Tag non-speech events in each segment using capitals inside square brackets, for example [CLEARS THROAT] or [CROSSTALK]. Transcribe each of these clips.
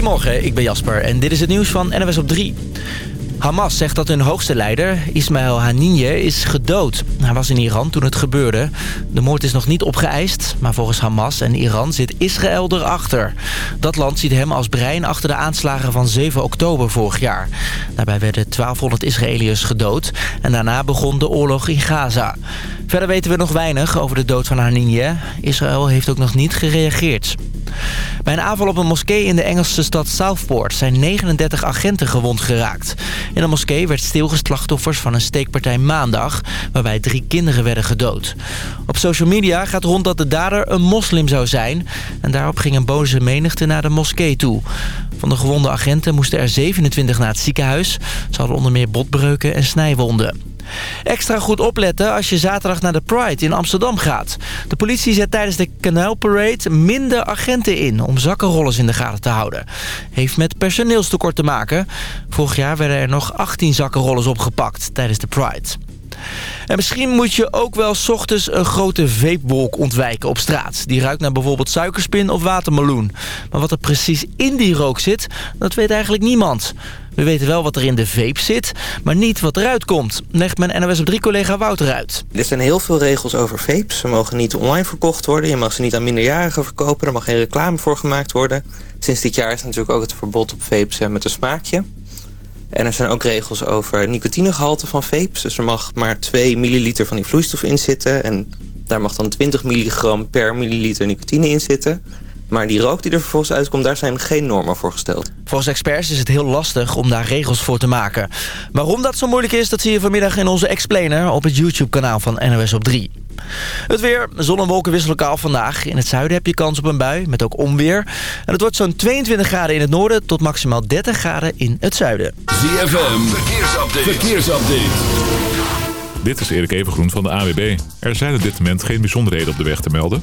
Goedemorgen, ik ben Jasper en dit is het nieuws van NWS op 3. Hamas zegt dat hun hoogste leider, Ismail Haniyeh, is gedood. Hij was in Iran toen het gebeurde. De moord is nog niet opgeëist, maar volgens Hamas en Iran zit Israël erachter. Dat land ziet hem als brein achter de aanslagen van 7 oktober vorig jaar. Daarbij werden 1200 Israëliërs gedood en daarna begon de oorlog in Gaza. Verder weten we nog weinig over de dood van Haniyeh. Israël heeft ook nog niet gereageerd. Bij een aanval op een moskee in de Engelse stad Southport zijn 39 agenten gewond geraakt. In de moskee werd stilgeslachtoffers slachtoffers van een steekpartij maandag... waarbij drie kinderen werden gedood. Op social media gaat rond dat de dader een moslim zou zijn... en daarop ging een boze menigte naar de moskee toe. Van de gewonde agenten moesten er 27 naar het ziekenhuis. Ze hadden onder meer botbreuken en snijwonden. Extra goed opletten als je zaterdag naar de Pride in Amsterdam gaat. De politie zet tijdens de Canal Parade minder agenten in... om zakkenrollers in de gaten te houden. Heeft met personeelstekort te maken. Vorig jaar werden er nog 18 zakkenrollers opgepakt tijdens de Pride. En misschien moet je ook wel s ochtends een grote veepwolk ontwijken op straat. Die ruikt naar bijvoorbeeld suikerspin of watermeloen. Maar wat er precies in die rook zit, dat weet eigenlijk niemand. We weten wel wat er in de vape zit, maar niet wat eruit komt. Legt mijn NOS op 3-collega Wouter uit. Er zijn heel veel regels over vapes. Ze mogen niet online verkocht worden. Je mag ze niet aan minderjarigen verkopen. Er mag geen reclame voor gemaakt worden. Sinds dit jaar is natuurlijk ook het verbod op vapes met een smaakje. En er zijn ook regels over nicotinegehalte van vapes. Dus er mag maar 2 milliliter van die vloeistof in zitten. En daar mag dan 20 milligram per milliliter nicotine in zitten. Maar die rook die er vervolgens uitkomt, daar zijn geen normen voor gesteld. Volgens experts is het heel lastig om daar regels voor te maken. Waarom dat zo moeilijk is, dat zie je vanmiddag in onze explainer... op het YouTube-kanaal van NOS op 3. Het weer, zon en wolken wisselen elkaar vandaag. In het zuiden heb je kans op een bui, met ook onweer. En het wordt zo'n 22 graden in het noorden... tot maximaal 30 graden in het zuiden. ZFM, verkeersupdate. verkeersupdate. Dit is Erik Evengroen van de AWB. Er zijn op dit moment geen bijzonderheden op de weg te melden.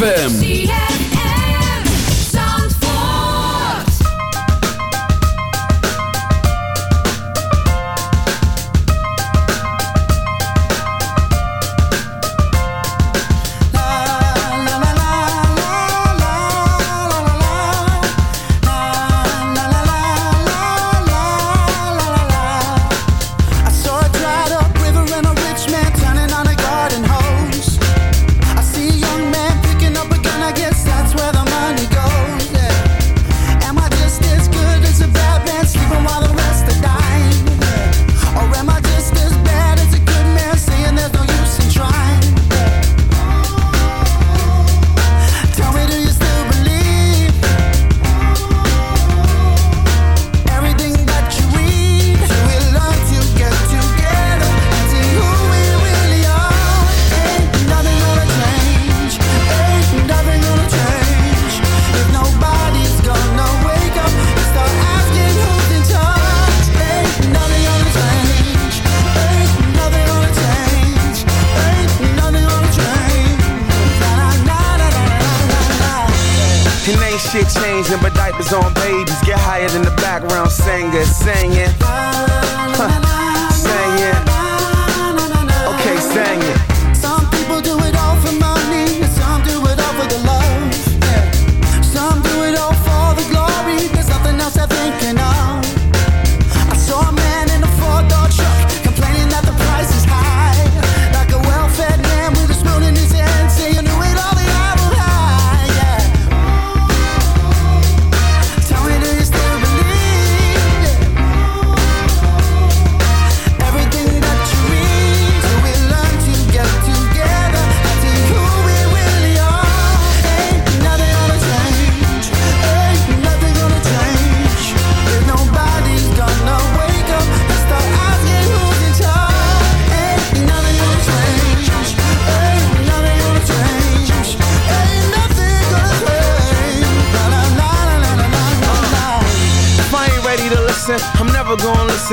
I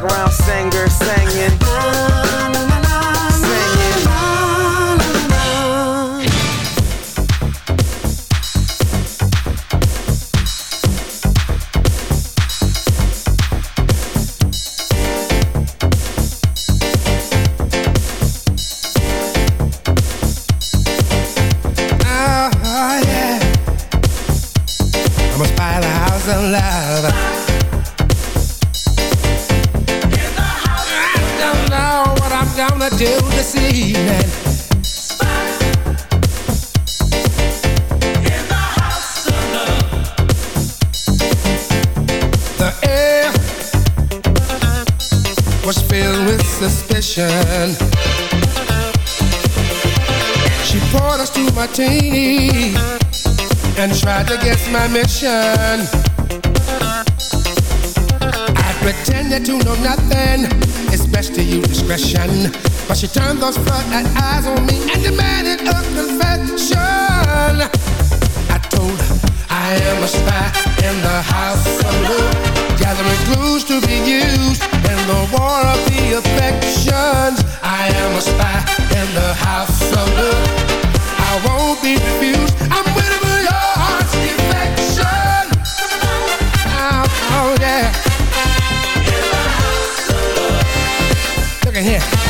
background singer singing. Singing. My team and tried to guess my mission. I pretended to know nothing. It's best to use discretion. But she turned those flood eyes on me and demanded a confession. I told her I am a spy in the house of love, gathering clues to be used in the war of the affections. I am a spy in the house of love. I won't be refused. I'm waiting for your heart's defection. Oh, oh yeah. Look at here.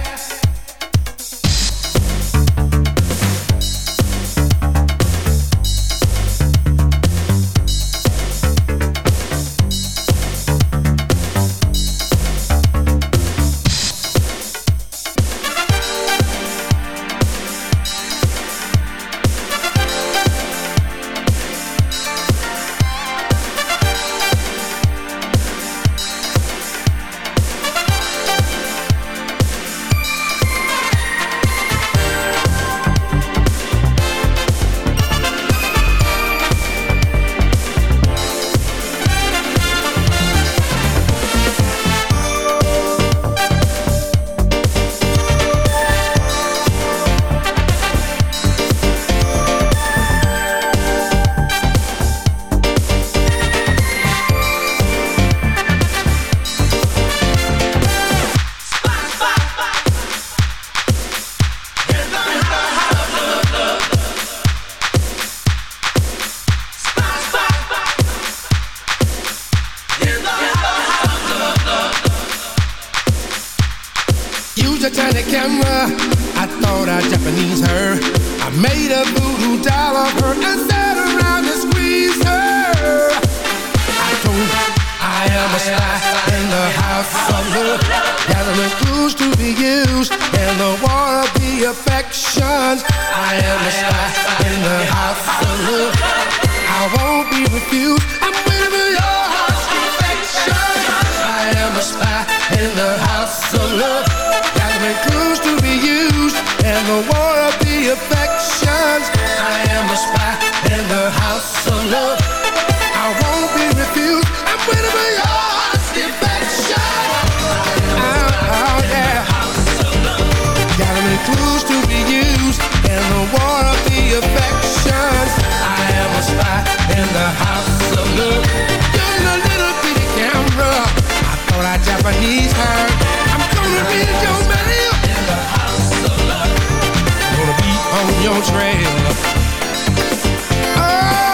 The. I am a spy in the house of love. I won't be refused. I'm for your heart's. I am a spy in the house of love, gathering clues to be used in the war of the affections. I am a spy in the house of love. I won't be refused. I'm waiting clues to be used in the war of the affections. I am a spy in the house of love. You're a little bitty camera. I thought I Japanese her. I'm gonna read your mail. In the house of love. Gonna be on your trail. Oh,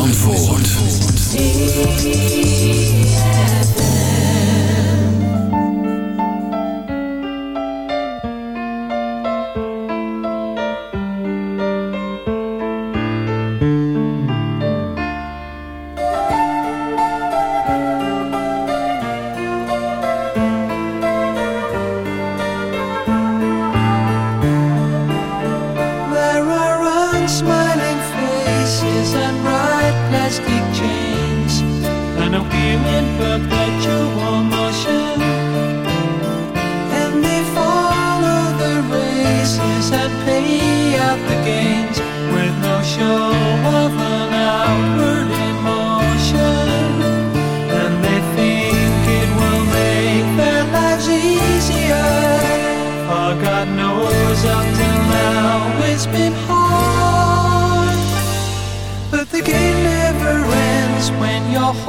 Zandvoort.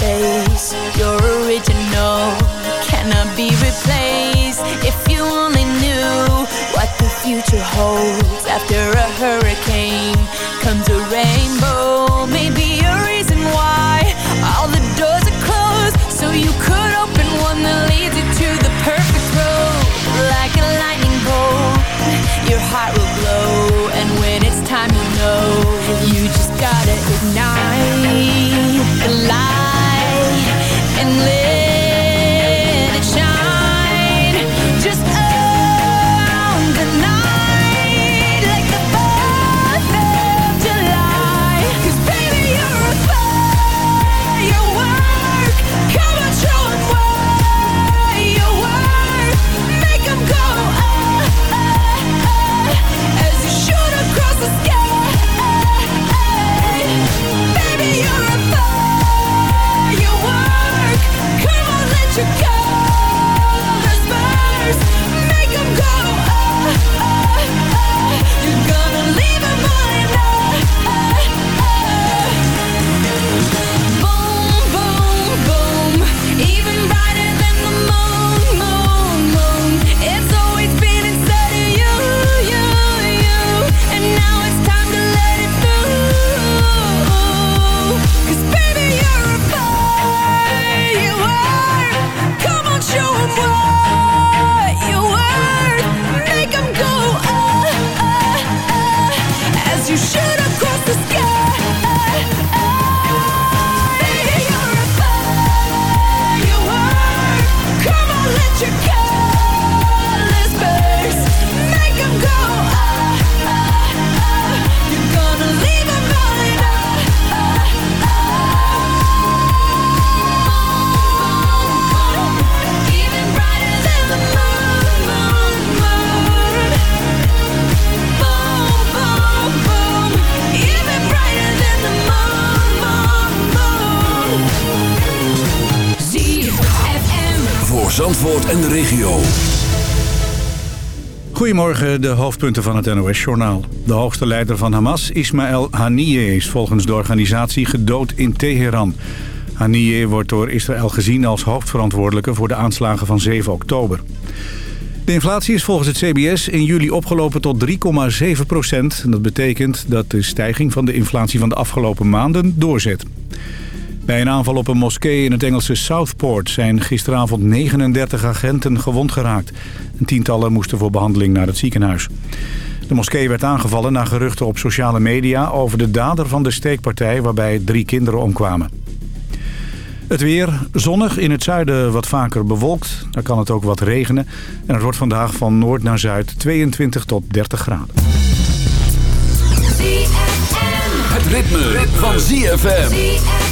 Hey. Goedemorgen, de hoofdpunten van het NOS-journaal. De hoogste leider van Hamas, Ismaël Haniyeh, is volgens de organisatie gedood in Teheran. Haniyeh wordt door Israël gezien als hoofdverantwoordelijke voor de aanslagen van 7 oktober. De inflatie is volgens het CBS in juli opgelopen tot 3,7 procent. Dat betekent dat de stijging van de inflatie van de afgelopen maanden doorzet. Bij een aanval op een moskee in het Engelse Southport zijn gisteravond 39 agenten gewond geraakt. En tientallen moesten voor behandeling naar het ziekenhuis. De moskee werd aangevallen na geruchten op sociale media over de dader van de steekpartij waarbij drie kinderen omkwamen. Het weer zonnig, in het zuiden wat vaker bewolkt. Daar kan het ook wat regenen. En het wordt vandaag van noord naar zuid 22 tot 30 graden. Het ritme, ritme. van ZFM.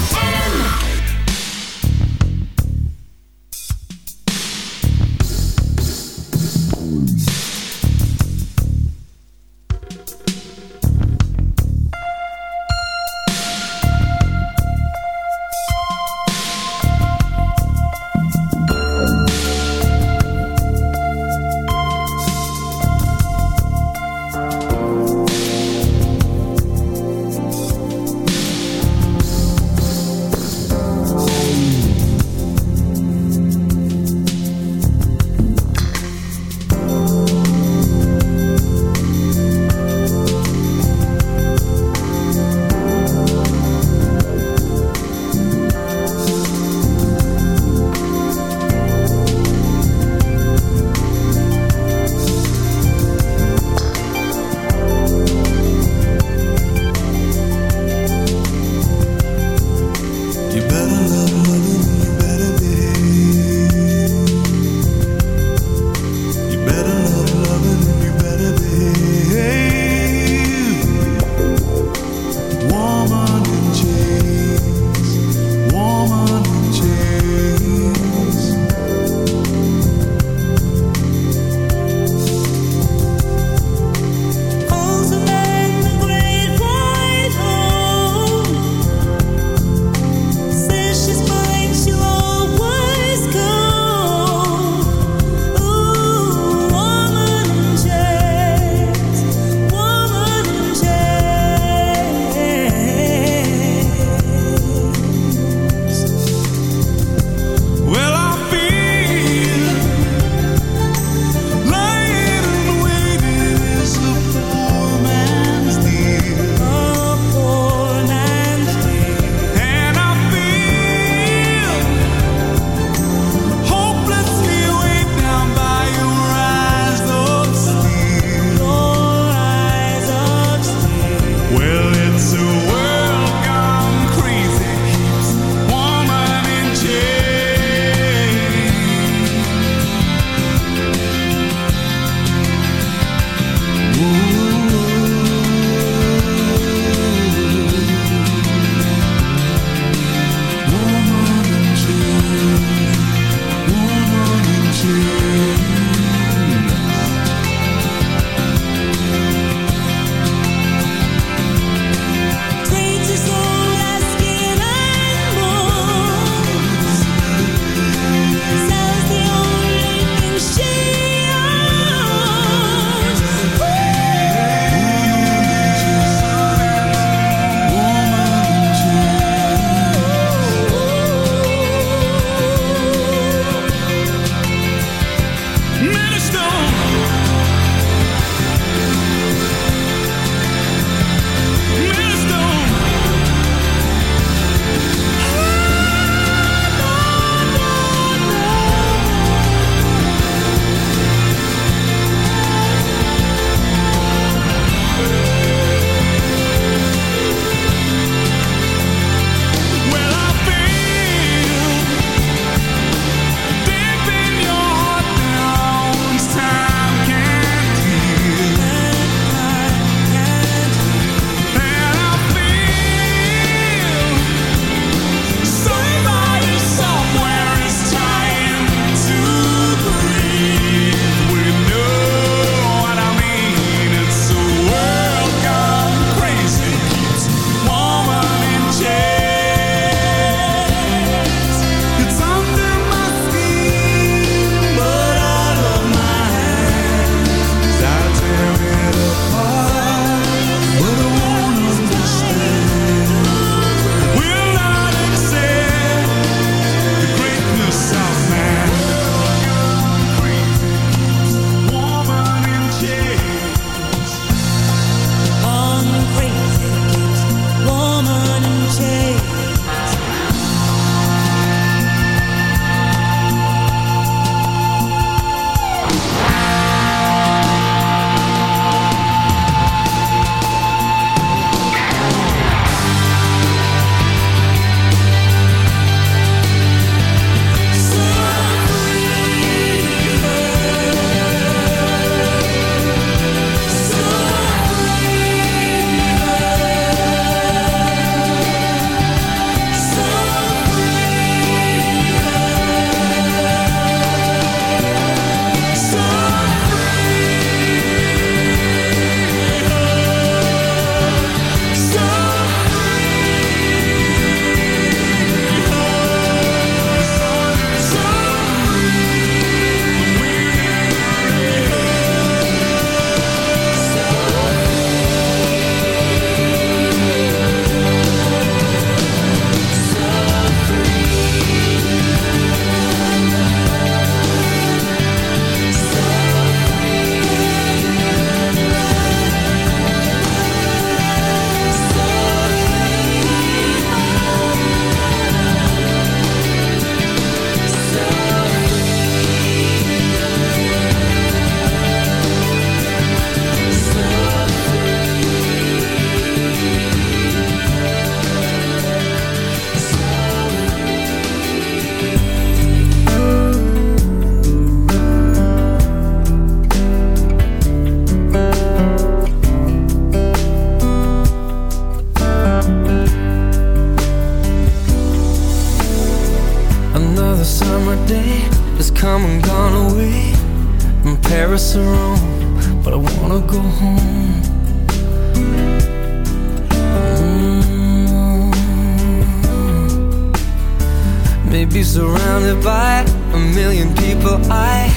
People, I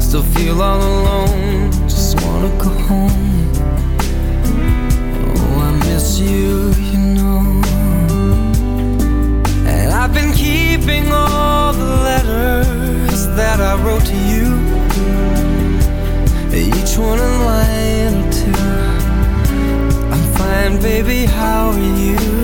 still feel all alone. Just wanna go home. Oh, I miss you, you know. And I've been keeping all the letters that I wrote to you. Each one a line or two. I'm fine, baby, how are you?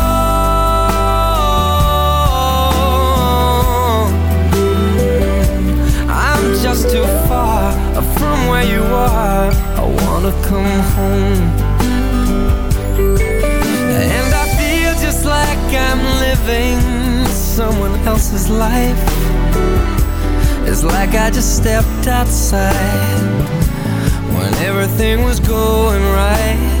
From where you are. I wanna come home. And I feel just like I'm living someone else's life. It's like I just stepped outside when everything was going right.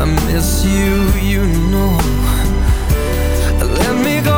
I miss you, you know. Let me go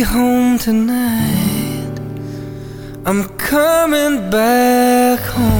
home tonight. I'm coming back home.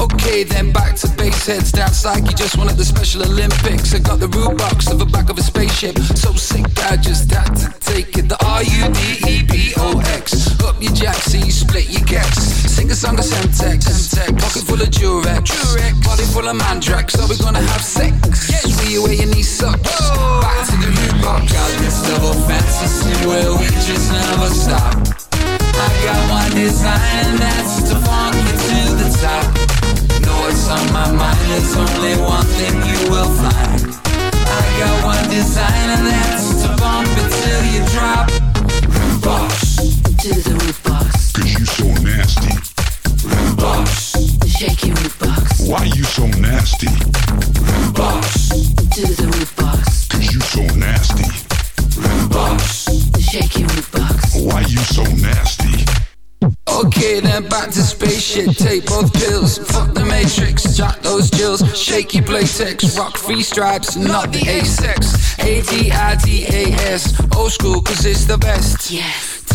Okay, then back to base heads. Like you just won at the Special Olympics. I got the rudebox of the back of a spaceship. So sick, I just had to take it. The R U D E B O X. Up your jack, so you split your gex. Sing a song of Semtex. Pocket full of Durex. Body full of Mandrax. Are we gonna have sex? See you where your knee sucks. Oh. Back to the rudebox. Oh, got this double fantasy where we just never stop. I got one design and that's to funk you to the top. Know what's on my mind, there's only one thing you will find. I got one design and that's to bump it till you drop. Root box. To the rudebox, Cause you so nasty. Rudebox. shake your root box. Why you so nasty? Rudebox. To the rudebox, Cause you so nasty. Rudebox. shake your rudebox. Why you so nasty? Okay, then back to spaceship. Take both pills. Fuck the matrix. Jack those jills. Shaky playtex. Rock free stripes, not the A-sex. A-D-I-D-A-S. Old school, cause it's the best. Yes,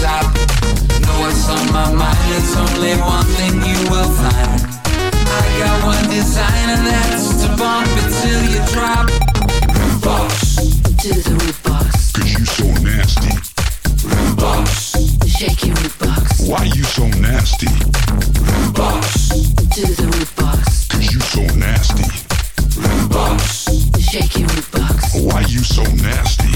top. Know what's on my mind, there's only one thing you will find. I got one design and that's to bump it till you drop. Rudebox, To the rudebox, Cause you so nasty. rudebox, shake your root box. Why you so nasty? rudebox, To the rudebox, Cause you so nasty. rudebox. shake your rudebox. Why you so nasty?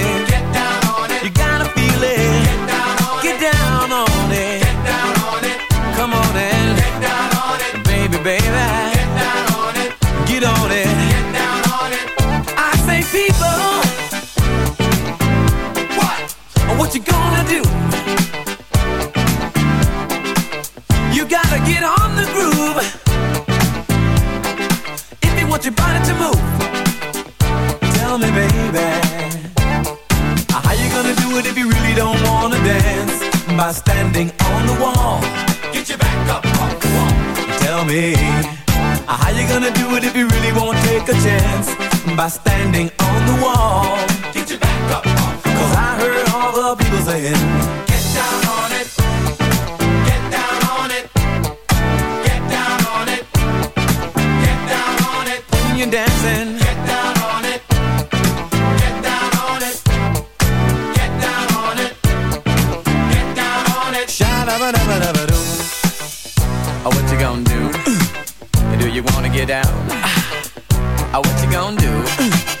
standing on the wall. Get your back up off the wall. Tell me, how you you're dancing, Get down on it. Get down on it. Get down on it. Get down on it. sha-da-ba-da-ba-da-ba-doo. Oh, what you gonna do? [CLEARS THROAT] Do you wanna get down? [CLEARS THROAT] Oh, what you gonna do? [CLEARS THROAT]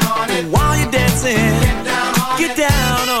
it. Get down on